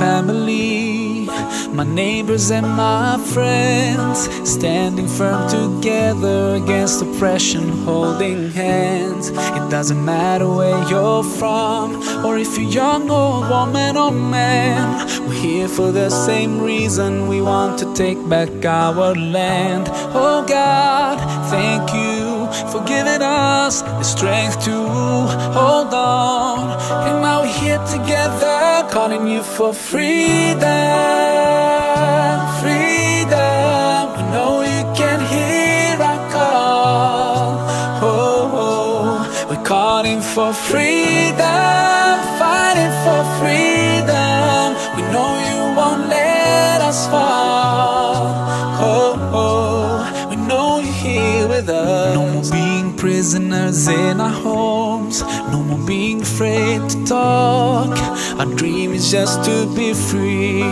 family, my neighbors and my friends, standing firm together against oppression, holding hands. It doesn't matter where you're from, or if you're young or woman or man, we're here for the same reason we want to take back our land. Oh God, thank you for giving us the strength to hold on. Calling you for freedom. Freedom. We know you can hear our call. Oh, oh. we're calling for freedom, in our homes. No more being afraid to talk. Our dream is just to be free,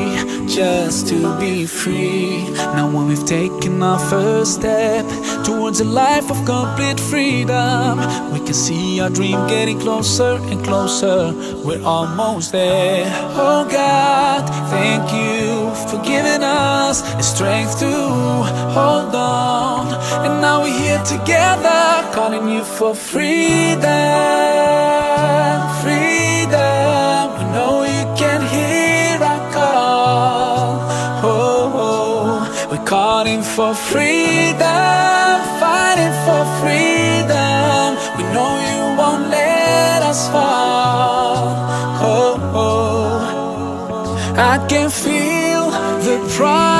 just to be free. Now, when we've taken our first step towards a life of complete freedom, we can see our dream getting closer and closer. We're almost there. Oh God, thank you for giving us the strength to hold on. And now we're here together, calling you for freedom, freedom. We know you can hear our call. Oh, oh. we're calling for freedom, fighting for freedom. We know you won't let us fall. Oh, oh. I can feel the pride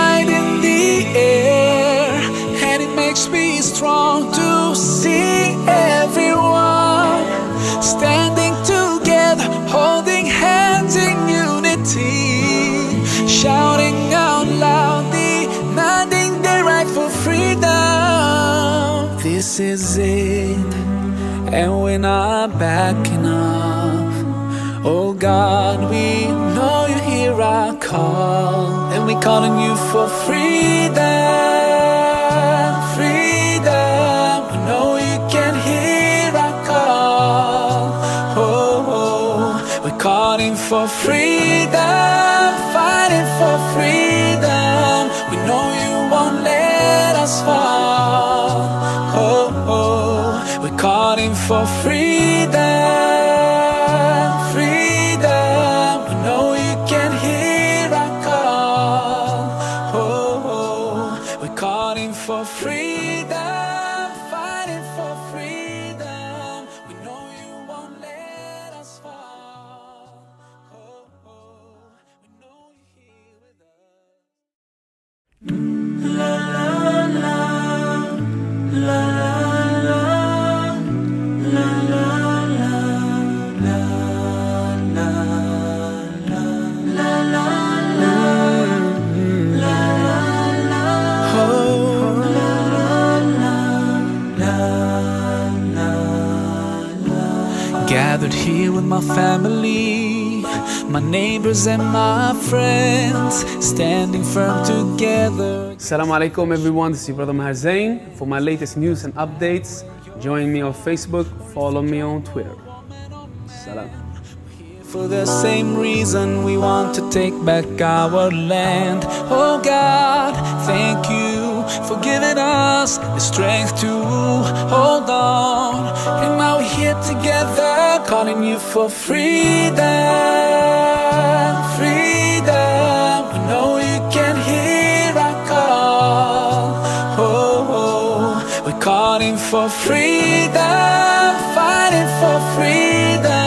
Is it, and we're not backing up. Oh God, we know you hear our call, and we're calling you for freedom, freedom. We know you can hear our call. Oh, oh. we're calling for freedom, fighting for freedom. We know you won't let us fall. For freedom, Gathered here with my family, my neighbors and my friends, standing firm together. Assalamu alaikum everyone, this is brother Maher Zain. For my latest news and updates, join me on Facebook, follow me on Twitter. Salam. For the same reason we want to take back our land. Oh God, thank you for giving us the strength to hold on. And now we're here together, calling you for freedom, freedom. We know you can hear our call. Oh, oh. we're calling for freedom, fighting for freedom.